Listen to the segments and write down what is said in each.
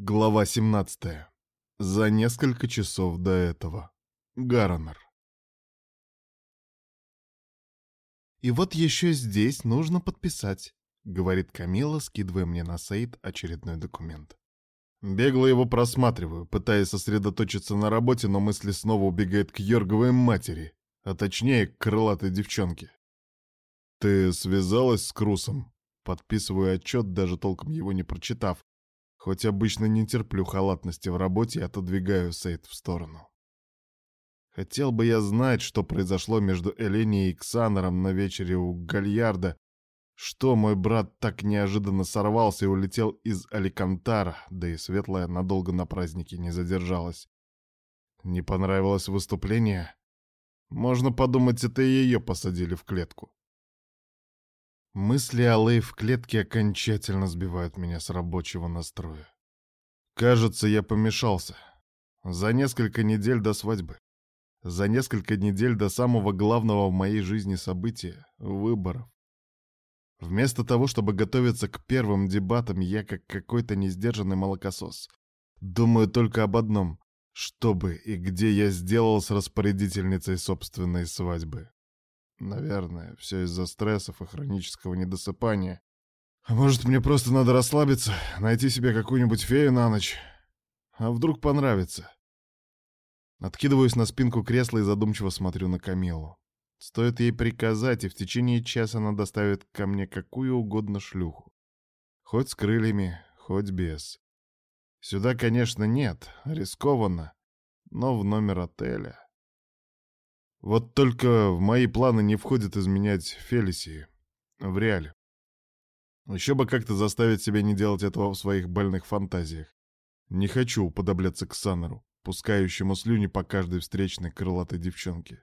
Глава 17. За несколько часов до этого. Гаронер. «И вот еще здесь нужно подписать», — говорит Камила, скидывая мне на сейт очередной документ. Бегло его просматриваю, пытаясь сосредоточиться на работе, но мысли снова убегают к Йорговой матери, а точнее к крылатой девчонке. «Ты связалась с Крусом?» Подписываю отчет, даже толком его не прочитав, Хоть обычно не терплю халатности в работе, отодвигаю Сейд в сторону. Хотел бы я знать, что произошло между Эленией и Ксанором на вечере у Гальярда, что мой брат так неожиданно сорвался и улетел из Аликантара, да и Светлая надолго на празднике не задержалась. Не понравилось выступление? Можно подумать, это ее посадили в клетку. Мысли о Лэй в клетке окончательно сбивают меня с рабочего настроя. Кажется, я помешался. За несколько недель до свадьбы. За несколько недель до самого главного в моей жизни события — выборов. Вместо того, чтобы готовиться к первым дебатам, я как какой-то несдержанный молокосос. Думаю только об одном — что бы и где я сделал с распорядительницей собственной свадьбы. Наверное, все из-за стрессов и хронического недосыпания. А может, мне просто надо расслабиться, найти себе какую-нибудь фею на ночь? А вдруг понравится? Откидываюсь на спинку кресла и задумчиво смотрю на Камилу. Стоит ей приказать, и в течение часа она доставит ко мне какую угодно шлюху. Хоть с крыльями, хоть без. Сюда, конечно, нет, рискованно, но в номер отеля. Вот только в мои планы не входит изменять Фелисии. В реале. Еще бы как-то заставить себя не делать этого в своих больных фантазиях. Не хочу уподобляться к Санору, пускающему слюни по каждой встречной крылатой девчонке.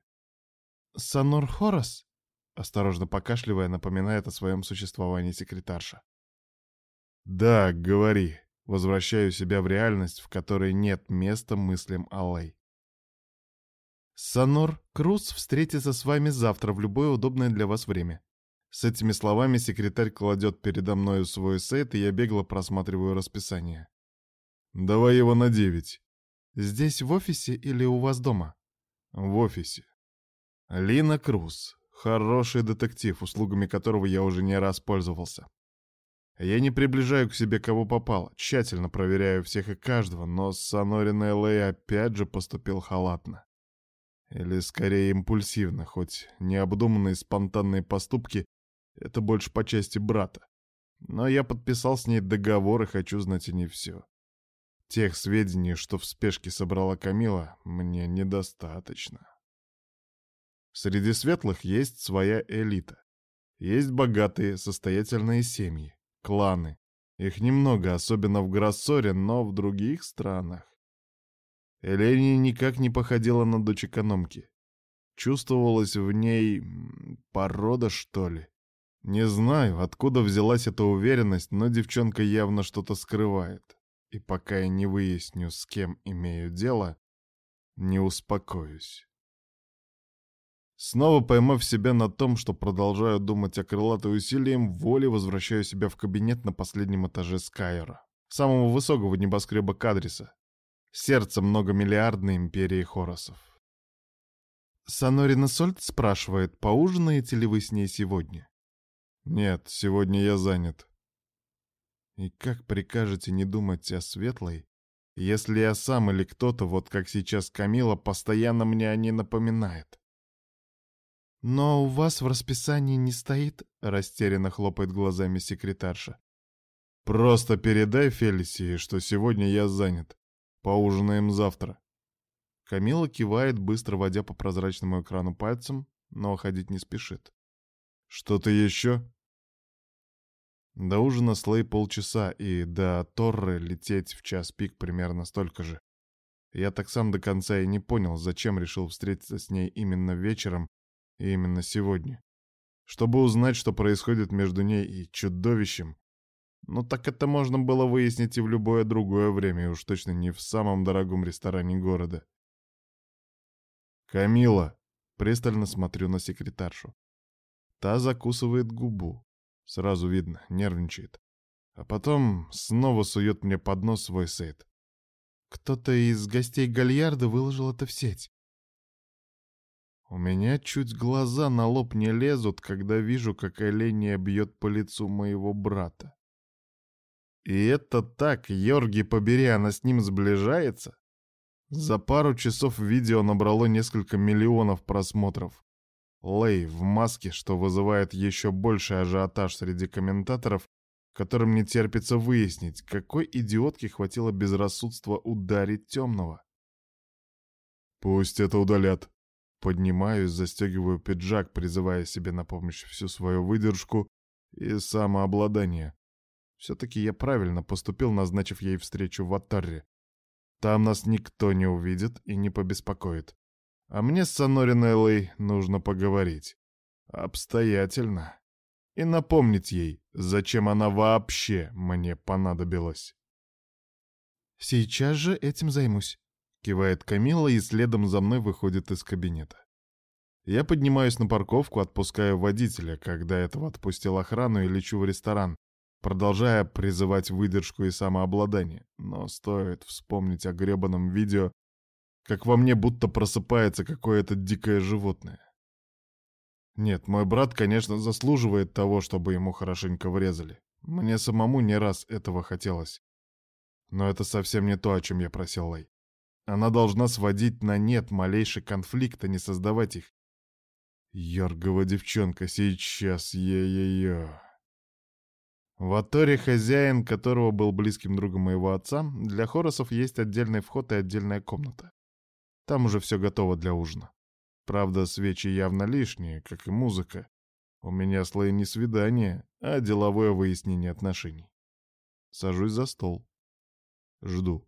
«Санор Хорос?» — осторожно покашливая, напоминает о своем существовании секретарша. «Да, говори», возвращаю себя в реальность, в которой нет места мыслям Аллей. Санор Круз встретится с вами завтра в любое удобное для вас время. С этими словами секретарь кладет передо мною свой сейт, и я бегло просматриваю расписание. Давай его на девять. Здесь в офисе или у вас дома? В офисе. Лина Круз. Хороший детектив, услугами которого я уже не раз пользовался. Я не приближаю к себе кого попало, тщательно проверяю всех и каждого, но с Сонориной Лэй опять же поступил халатно. Или скорее импульсивно, хоть необдуманные спонтанные поступки — это больше по части брата. Но я подписал с ней договор и хочу знать и не все. Тех сведений, что в спешке собрала Камила, мне недостаточно. Среди светлых есть своя элита. Есть богатые, состоятельные семьи, кланы. Их немного, особенно в Гроссоре, но в других странах. Элени никак не походила на дочь экономки. Чувствовалась в ней порода, что ли. Не знаю, откуда взялась эта уверенность, но девчонка явно что-то скрывает. И пока я не выясню, с кем имею дело, не успокоюсь. Снова поймав себя на том, что продолжаю думать о крылатой усилием, воли возвращаю себя в кабинет на последнем этаже Скайера, самого высокого небоскреба Кадриса, сердце многомиллиардной империи Хоросов. Санорина Сольт спрашивает, поужинаете ли вы с ней сегодня? Нет, сегодня я занят. И как прикажете не думать о светлой, если я сам или кто-то, вот как сейчас Камила, постоянно мне о ней напоминает? Но у вас в расписании не стоит, растерянно хлопает глазами секретарша. Просто передай Фелисии, что сегодня я занят. Поужинаем завтра. Камила кивает, быстро водя по прозрачному экрану пальцем, но ходить не спешит. Что-то еще? До ужина слей полчаса, и до Торры лететь в час пик примерно столько же. Я так сам до конца и не понял, зачем решил встретиться с ней именно вечером и именно сегодня. Чтобы узнать, что происходит между ней и чудовищем, ну так это можно было выяснить и в любое другое время, и уж точно не в самом дорогом ресторане города. «Камила!» — пристально смотрю на секретаршу. Та закусывает губу. Сразу видно, нервничает. а потом снова сует мне под нос свой сейт. Кто-то из гостей Гальярда выложил это в сеть. У меня чуть глаза на лоб не лезут, когда вижу, как оленя бьет по лицу моего брата. И это так, Йорги побери, она с ним сближается? За пару часов видео набрало несколько миллионов просмотров. Лей в маске, что вызывает еще больший ажиотаж среди комментаторов, которым не терпится выяснить, какой идиотке хватило безрассудства ударить темного. «Пусть это удалят». Поднимаюсь, застегиваю пиджак, призывая себе на помощь всю свою выдержку и самообладание. Все-таки я правильно поступил, назначив ей встречу в Аттарре. Там нас никто не увидит и не побеспокоит. А мне с Соноринеллой нужно поговорить. Обстоятельно. И напомнить ей, зачем она вообще мне понадобилась. «Сейчас же этим займусь», — кивает Камила и следом за мной выходит из кабинета. Я поднимаюсь на парковку, отпускаю водителя, когда этого отпустил охрану и лечу в ресторан, продолжая призывать выдержку и самообладание. Но стоит вспомнить о гребаном видео, как во мне будто просыпается какое-то дикое животное. Нет, мой брат, конечно, заслуживает того, чтобы ему хорошенько врезали. Мне самому не раз этого хотелось. Но это совсем не то, о чем я просил Лэй. Она должна сводить на нет малейший конфликт, а не создавать их. Йоргова девчонка, сейчас я ее... В Аторе хозяин, которого был близким другом моего отца, для хоросов есть отдельный вход и отдельная комната. Там уже все готово для ужина. Правда, свечи явно лишние, как и музыка. У меня с Лэй не свидание, а деловое выяснение отношений. Сажусь за стол. Жду.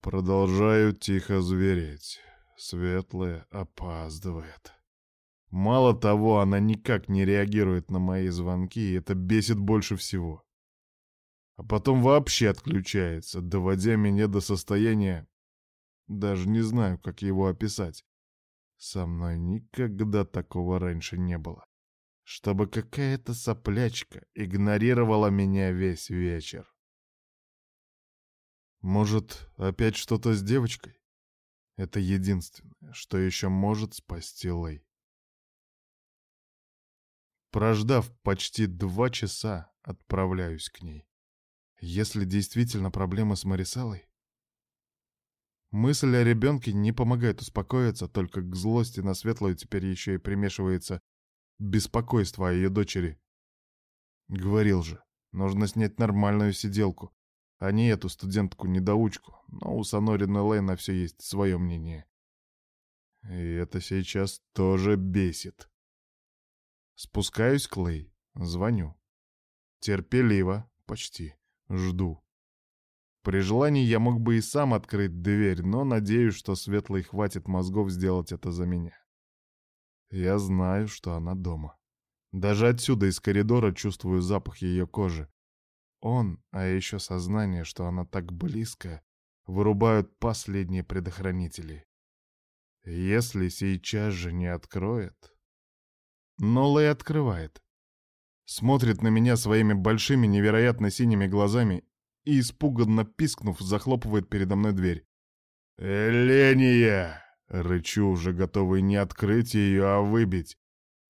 Продолжаю тихо звереть. Светлая опаздывает. Мало того, она никак не реагирует на мои звонки, и это бесит больше всего. А потом вообще отключается, доводя меня до состояния... Даже не знаю, как его описать. Со мной никогда такого раньше не было. Чтобы какая-то соплячка игнорировала меня весь вечер. Может, опять что-то с девочкой? Это единственное, что еще может спасти Лэй. Прождав почти два часа, отправляюсь к ней. Если действительно проблема с Марисалой... Мысль о ребенке не помогает успокоиться, только к злости на светлую теперь еще и примешивается беспокойство о ее дочери. Говорил же, нужно снять нормальную сиделку, а не эту студентку-недоучку, но у Сонорина Лэй на все есть свое мнение. И это сейчас тоже бесит. Спускаюсь к Лэй, звоню. Терпеливо, почти, жду. При желании я мог бы и сам открыть дверь, но надеюсь, что Светлой хватит мозгов сделать это за меня. Я знаю, что она дома. Даже отсюда, из коридора, чувствую запах ее кожи. Он, а еще сознание, что она так близко, вырубают последние предохранители. Если сейчас же не откроет, но Лэй открывает. Смотрит на меня своими большими, невероятно синими глазами и, испуганно пискнув, захлопывает передо мной дверь. «Эления!» — рычу, уже готовый не открыть ее, а выбить.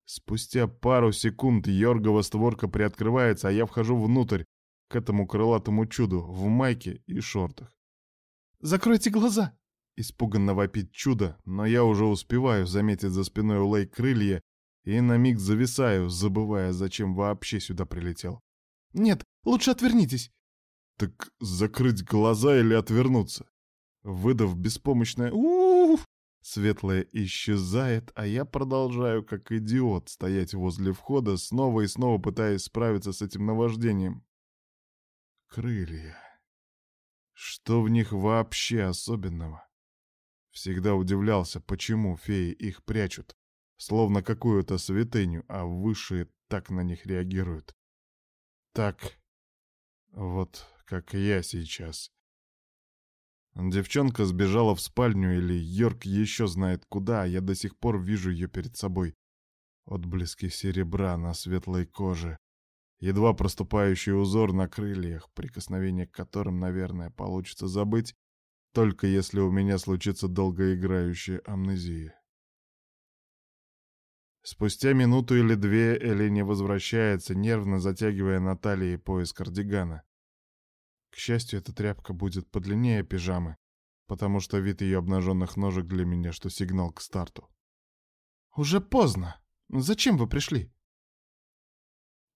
Спустя пару секунд Йоргова створка приоткрывается, а я вхожу внутрь, к этому крылатому чуду, в майке и шортах. «Закройте глаза!» — испуганно вопит чудо, но я уже успеваю заметить за спиной у Лэй крылья и на миг зависаю, забывая, зачем вообще сюда прилетел. «Нет, лучше отвернитесь!» «Так закрыть глаза или отвернуться?» Выдав беспомощное у, -у, -у Светлая исчезает, а я продолжаю, как идиот, стоять возле входа, снова и снова пытаясь справиться с этим наваждением. Крылья. Что в них вообще особенного? Всегда удивлялся, почему феи их прячут словно какую-то святыню, а высшие так на них реагируют. Так, вот как я сейчас. Девчонка сбежала в спальню или Йорк еще знает куда, а я до сих пор вижу ее перед собой. Отблески серебра на светлой коже. едва проступающий узор на крыльях, прикосновение к которым, наверное, получится забыть, только если у меня случится долгоиграющая амнезия. Спустя минуту или две Элени возвращается, нервно затягивая на талии пояс кардигана. К счастью, эта тряпка будет подлиннее пижамы, потому что вид ее обнаженных ножек для меня, что сигнал к старту. «Уже поздно. Зачем вы пришли?»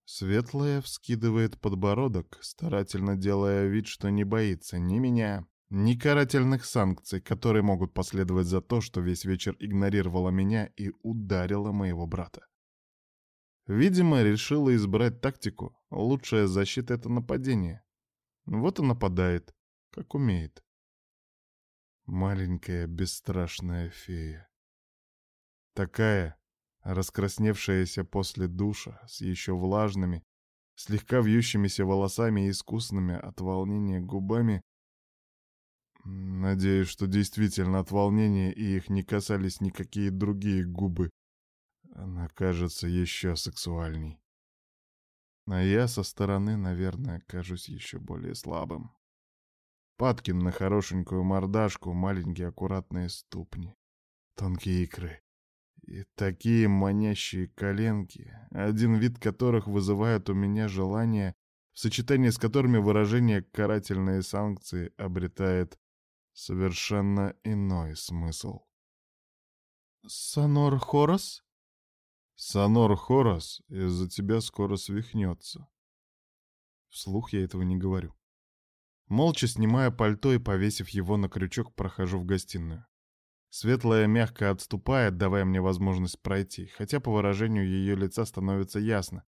Светлая вскидывает подбородок, старательно делая вид, что не боится ни меня, ни карательных санкций, которые могут последовать за то, что весь вечер игнорировала меня и ударила моего брата. Видимо, решила избрать тактику. Лучшая защита — это нападение. Вот и нападает, как умеет. Маленькая бесстрашная фея. Такая, раскрасневшаяся после душа, с еще влажными, слегка вьющимися волосами и искусными от волнения губами. Надеюсь, что действительно от волнения и их не касались никакие другие губы. Она кажется еще сексуальней. А я со стороны, наверное, кажусь еще более слабым. Падкин на хорошенькую мордашку, маленькие аккуратные ступни, тонкие икры. И такие манящие коленки, один вид которых вызывает у меня желание, в сочетании с которыми выражение «карательные санкции» обретает совершенно иной смысл. «Сонор Хорос?» «Сонор Хорос из-за тебя скоро свихнется». Вслух я этого не говорю. Молча снимая пальто и повесив его на крючок, прохожу в гостиную. Светлая мягко отступает, давая мне возможность пройти, хотя по выражению ее лица становится ясно,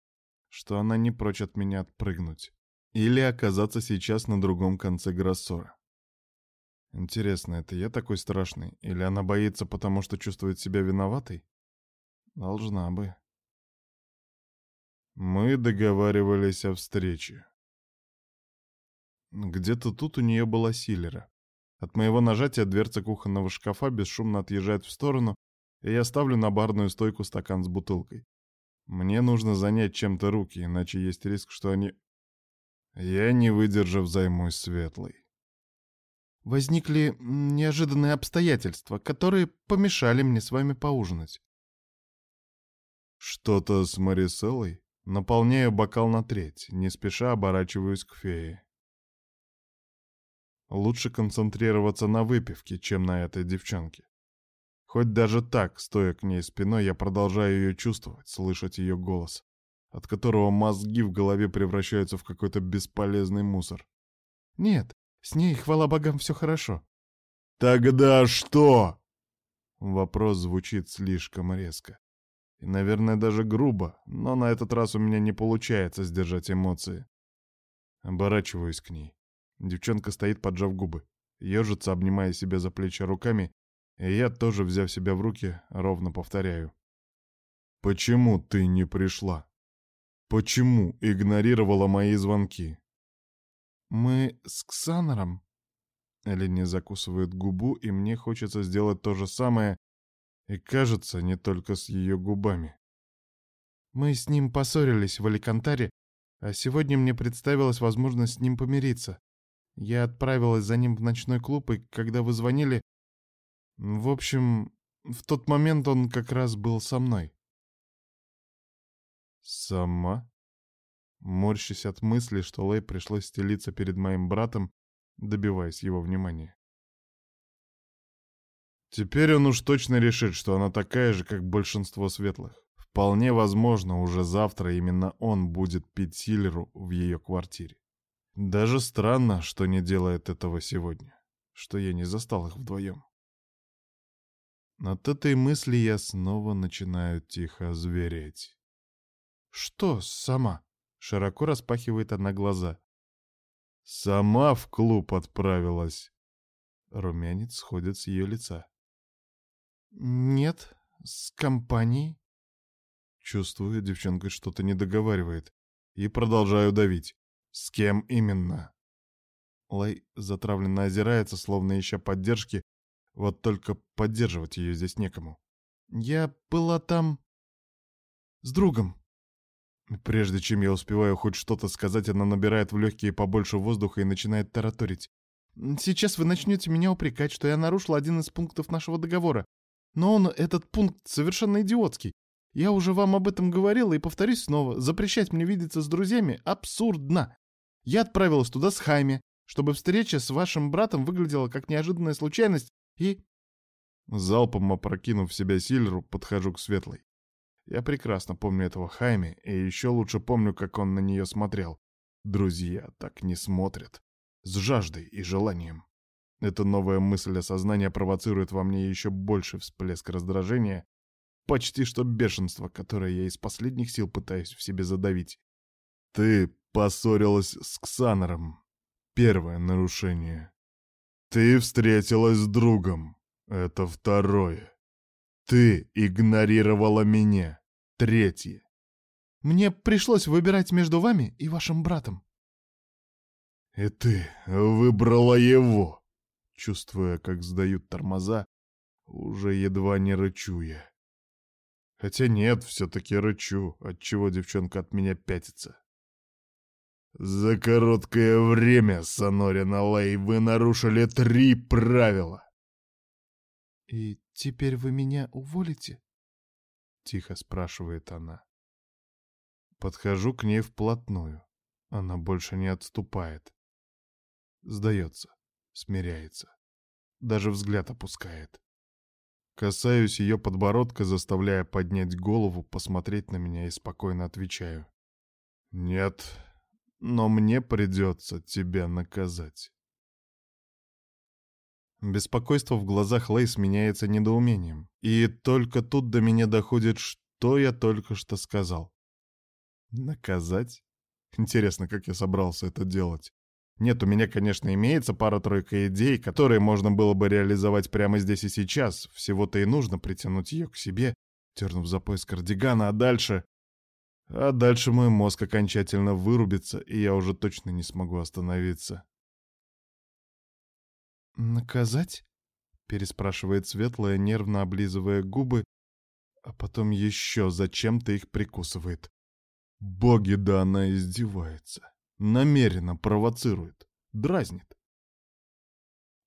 что она не прочь от меня отпрыгнуть. Или оказаться сейчас на другом конце Гроссора. Интересно, это я такой страшный? Или она боится, потому что чувствует себя виноватой? Должна бы. Мы договаривались о встрече. Где-то тут у нее была Силлера. От моего нажатия дверца кухонного шкафа бесшумно отъезжает в сторону, и я ставлю на барную стойку стакан с бутылкой. Мне нужно занять чем-то руки, иначе есть риск, что они... Я, не выдержав, займусь светлой. Возникли неожиданные обстоятельства, которые помешали мне с вами поужинать. Что-то с Мариселлой? Наполняю бокал на треть, не спеша оборачиваюсь к фее. Лучше концентрироваться на выпивке, чем на этой девчонке. Хоть даже так, стоя к ней спиной, я продолжаю ее чувствовать, слышать ее голос, от которого мозги в голове превращаются в какой-то бесполезный мусор. Нет, с ней, хвала богам, все хорошо. Тогда что? Вопрос звучит слишком резко. И, наверное, даже грубо, но на этот раз у меня не получается сдержать эмоции. Оборачиваюсь к ней. Девчонка стоит, поджав губы, ежится, обнимая себя за плечи руками, и я, тоже взяв себя в руки, ровно повторяю. «Почему ты не пришла? Почему игнорировала мои звонки?» «Мы с Ксанором...» Элли закусывает губу, и мне хочется сделать то же самое, и кажется, не только с ее губами. «Мы с ним поссорились в Аликантаре, а сегодня мне представилась возможность с ним помириться. Я отправилась за ним в ночной клуб, и когда вы звонили... В общем, в тот момент он как раз был со мной. Сама? Морщась от мысли, что Лэй пришлось стелиться перед моим братом, добиваясь его внимания. Теперь он уж точно решит, что она такая же, как большинство светлых. Вполне возможно, уже завтра именно он будет пить Силеру в ее квартире. Даже странно, что не делает этого сегодня, что я не застал их вдвоем. От этой мысли я снова начинаю тихо звереть. «Что сама?» — широко распахивает она глаза. «Сама в клуб отправилась!» Румянец сходит с ее лица. «Нет, с компанией». Чувствую, девчонка что-то не договаривает, и продолжаю давить. «С кем именно?» Лай затравленно озирается, словно ища поддержки, вот только поддерживать ее здесь некому. «Я была там... с другом». Прежде чем я успеваю хоть что-то сказать, она набирает в легкие побольше воздуха и начинает тараторить. «Сейчас вы начнете меня упрекать, что я нарушил один из пунктов нашего договора. Но он, этот пункт, совершенно идиотский. Я уже вам об этом говорила и повторюсь снова. Запрещать мне видеться с друзьями абсурдно. Я отправилась туда с Хайме, чтобы встреча с вашим братом выглядела как неожиданная случайность и...» Залпом опрокинув в себя Сильру, подхожу к Светлой. Я прекрасно помню этого Хайме, и еще лучше помню, как он на нее смотрел. Друзья так не смотрят. С жаждой и желанием. Эта новая мысль осознания провоцирует во мне еще больше всплеск раздражения, почти что бешенство, которое я из последних сил пытаюсь в себе задавить. Ты поссорилась с Ксанором. Первое нарушение. Ты встретилась с другом. Это второе. Ты игнорировала меня. Третье. Мне пришлось выбирать между вами и вашим братом. И ты выбрала его. Чувствуя, как сдают тормоза, уже едва не рычу я. Хотя нет, все-таки рычу, отчего девчонка от меня пятится. За короткое время, Сонорина Лей, вы нарушили три правила. «И теперь вы меня уволите?» — тихо спрашивает она. Подхожу к ней вплотную. Она больше не отступает. Сдается, смиряется. Даже взгляд опускает. Касаюсь ее подбородка, заставляя поднять голову, посмотреть на меня и спокойно отвечаю. «Нет, но мне придется тебя наказать». Беспокойство в глазах Лейс меняется недоумением. И только тут до меня доходит, что я только что сказал. Наказать? Интересно, как я собрался это делать. Нет, у меня, конечно, имеется пара-тройка идей, которые можно было бы реализовать прямо здесь и сейчас. Всего-то и нужно притянуть ее к себе, тернув за пояс кардигана, а дальше... А дальше мой мозг окончательно вырубится, и я уже точно не смогу остановиться. «Наказать?» — переспрашивает Светлая, нервно облизывая губы, а потом еще зачем-то их прикусывает. Боги, да она издевается. Намеренно провоцирует, дразнит.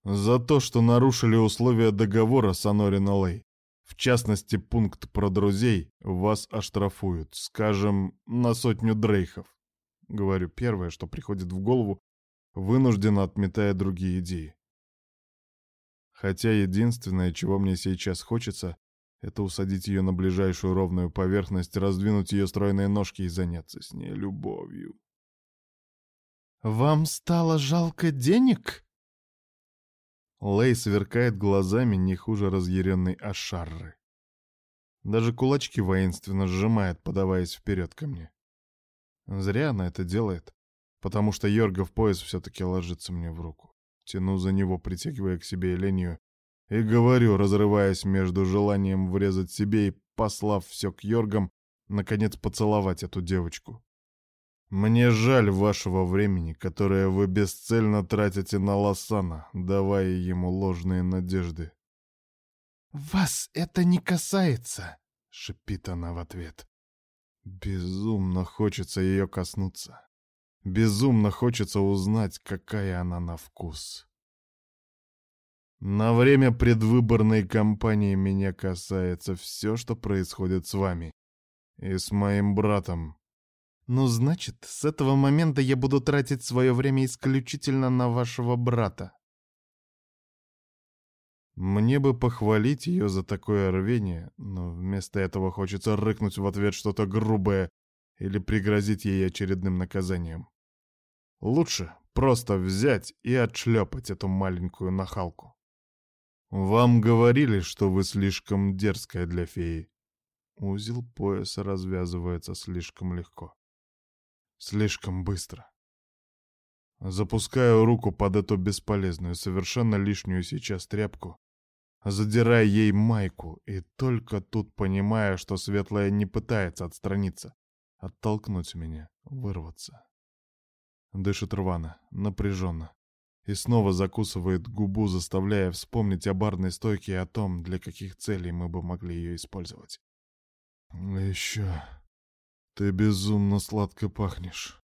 За то, что нарушили условия договора с Анорина Лей. В частности, пункт про друзей вас оштрафуют, скажем, на сотню дрейхов. Говорю первое, что приходит в голову, вынужденно отметая другие идеи. Хотя единственное, чего мне сейчас хочется, это усадить ее на ближайшую ровную поверхность, раздвинуть ее стройные ножки и заняться с ней любовью. «Вам стало жалко денег?» Лей сверкает глазами не хуже разъяренной Ашарры. Даже кулачки воинственно сжимает, подаваясь вперед ко мне. Зря она это делает, потому что Йорга в пояс все-таки ложится мне в руку. Тяну за него, притягивая к себе Элению, и говорю, разрываясь между желанием врезать себе и, послав все к Йоргам, наконец поцеловать эту девочку. Мне жаль вашего времени, которое вы бесцельно тратите на Лосана, давая ему ложные надежды. «Вас это не касается», — шипит она в ответ. Безумно хочется ее коснуться. Безумно хочется узнать, какая она на вкус. На время предвыборной кампании меня касается все, что происходит с вами. И с моим братом. Ну, значит, с этого момента я буду тратить свое время исключительно на вашего брата. Мне бы похвалить ее за такое рвение, но вместо этого хочется рыкнуть в ответ что-то грубое или пригрозить ей очередным наказанием. Лучше просто взять и отшлепать эту маленькую нахалку. Вам говорили, что вы слишком дерзкая для феи. Узел пояса развязывается слишком легко. Слишком быстро. Запускаю руку под эту бесполезную, совершенно лишнюю сейчас тряпку, задирая ей майку, и только тут понимая, что Светлая не пытается отстраниться, оттолкнуть меня, вырваться. Дышит рвано, напряженно. И снова закусывает губу, заставляя вспомнить о барной стойке и о том, для каких целей мы бы могли ее использовать. Еще... Ты безумно сладко пахнешь,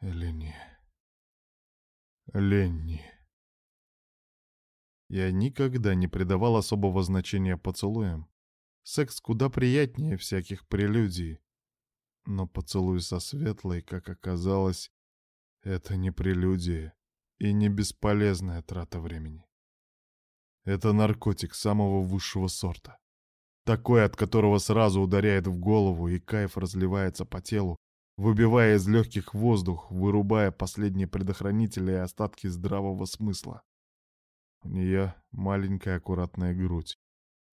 Ленни. Ленни. Я никогда не придавал особого значения поцелуям. Секс куда приятнее всяких прелюдий. Но поцелуй со светлой, как оказалось, это не прелюдия и не бесполезная трата времени. Это наркотик самого высшего сорта. Такой, от которого сразу ударяет в голову, и кайф разливается по телу, выбивая из легких воздух, вырубая последние предохранители и остатки здравого смысла. У нее маленькая аккуратная грудь.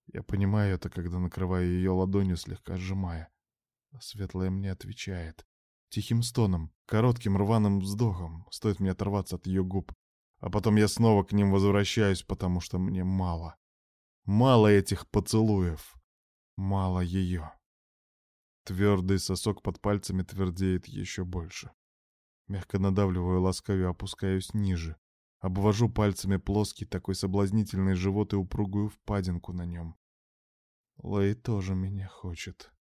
Я понимаю это, когда накрываю ее ладонью, слегка сжимая. А светлая мне отвечает. Тихим стоном, коротким рваным вздохом, стоит мне оторваться от ее губ. А потом я снова к ним возвращаюсь, потому что мне мало. Мало этих поцелуев. Мало ее. Твердый сосок под пальцами твердеет еще больше. Мягко надавливаю, ласкаю, опускаюсь ниже. Обвожу пальцами плоский, такой соблазнительный живот и упругую впадинку на нем. Лэй тоже меня хочет.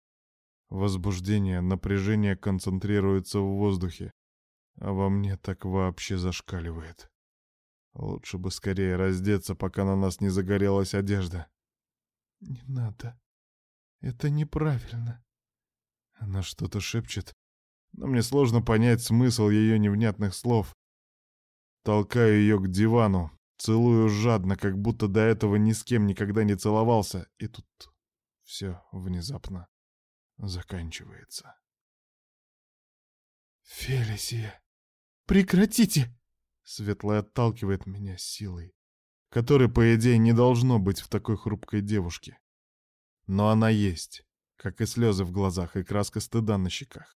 Возбуждение, напряжение концентрируется в воздухе, а во мне так вообще зашкаливает. Лучше бы скорее раздеться, пока на нас не загорелась одежда. «Не надо. Это неправильно». Она что-то шепчет, но мне сложно понять смысл ее невнятных слов. Толкаю ее к дивану, целую жадно, как будто до этого ни с кем никогда не целовался, и тут все внезапно заканчивается. «Фелисия, прекратите!» Светлая отталкивает меня силой, которой, по идее, не должно быть в такой хрупкой девушке. Но она есть, как и слезы в глазах и краска стыда на щеках.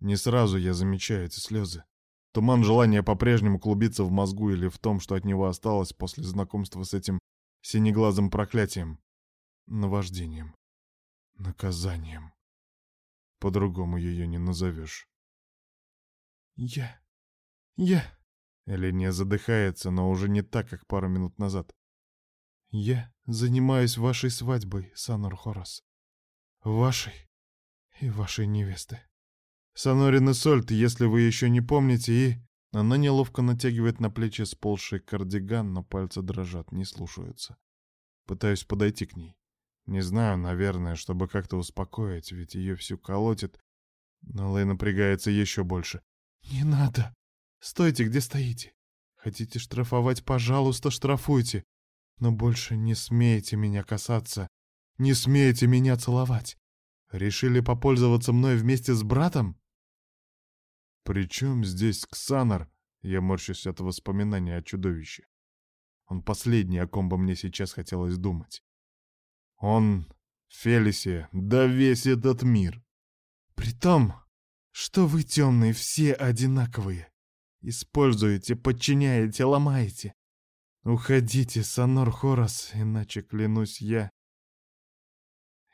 Не сразу я замечаю эти слезы. Туман желания по-прежнему клубится в мозгу или в том, что от него осталось после знакомства с этим синеглазым проклятием, наваждением, наказанием. По-другому ее не назовешь. Я... я... Эления задыхается, но уже не так, как пару минут назад. Я занимаюсь вашей свадьбой, Санор Хорос. Вашей и вашей невесты. Сонорин и Сольт, если вы еще не помните, и... Она неловко натягивает на плечи сползший кардиган, но пальцы дрожат, не слушаются. Пытаюсь подойти к ней. Не знаю, наверное, чтобы как-то успокоить, ведь ее всю колотит. Но Лэй напрягается еще больше. «Не надо! Стойте, где стоите! Хотите штрафовать, пожалуйста, штрафуйте! Но больше не смейте меня касаться! Не смейте меня целовать! Решили попользоваться мной вместе с братом?» «При чем здесь Ксанар?» Я морщусь от воспоминания о чудовище. Он последний, о ком бы мне сейчас хотелось думать. Он, Фелисия, да весь этот мир. При том, что вы темные все одинаковые. Используете, подчиняете, ломаете. Уходите, Санор Хорос, иначе, клянусь я,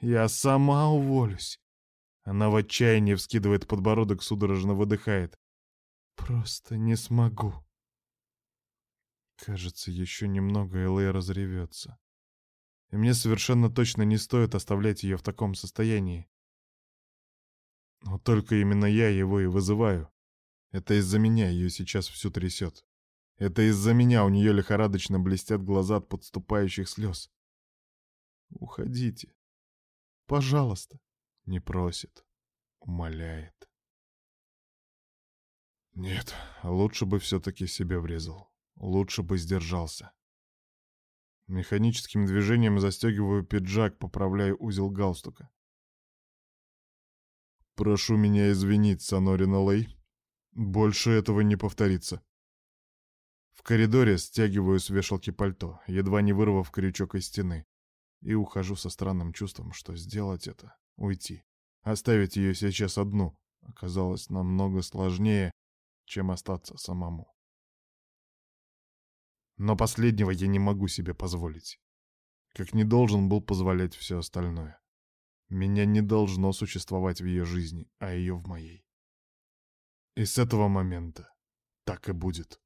я сама уволюсь. Она в отчаянии вскидывает подбородок, судорожно выдыхает. Просто не смогу. Кажется, еще немного, и Лэй разревется. И мне совершенно точно не стоит оставлять ее в таком состоянии. Но только именно я его и вызываю. Это из-за меня ее сейчас всю трясет. Это из-за меня у нее лихорадочно блестят глаза от подступающих слез. Уходите. Пожалуйста. Не просит, умоляет. Нет, лучше бы все-таки себе врезал. Лучше бы сдержался. Механическим движением застегиваю пиджак, поправляю узел галстука. Прошу меня извинить, Санорина Лей. Больше этого не повторится. В коридоре стягиваю с вешалки пальто, едва не вырвав крючок из стены, и ухожу со странным чувством, что сделать это уйти. Оставить ее сейчас одну оказалось намного сложнее, чем остаться самому. Но последнего я не могу себе позволить. Как не должен был позволять все остальное. Меня не должно существовать в ее жизни, а ее в моей. И с этого момента так и будет.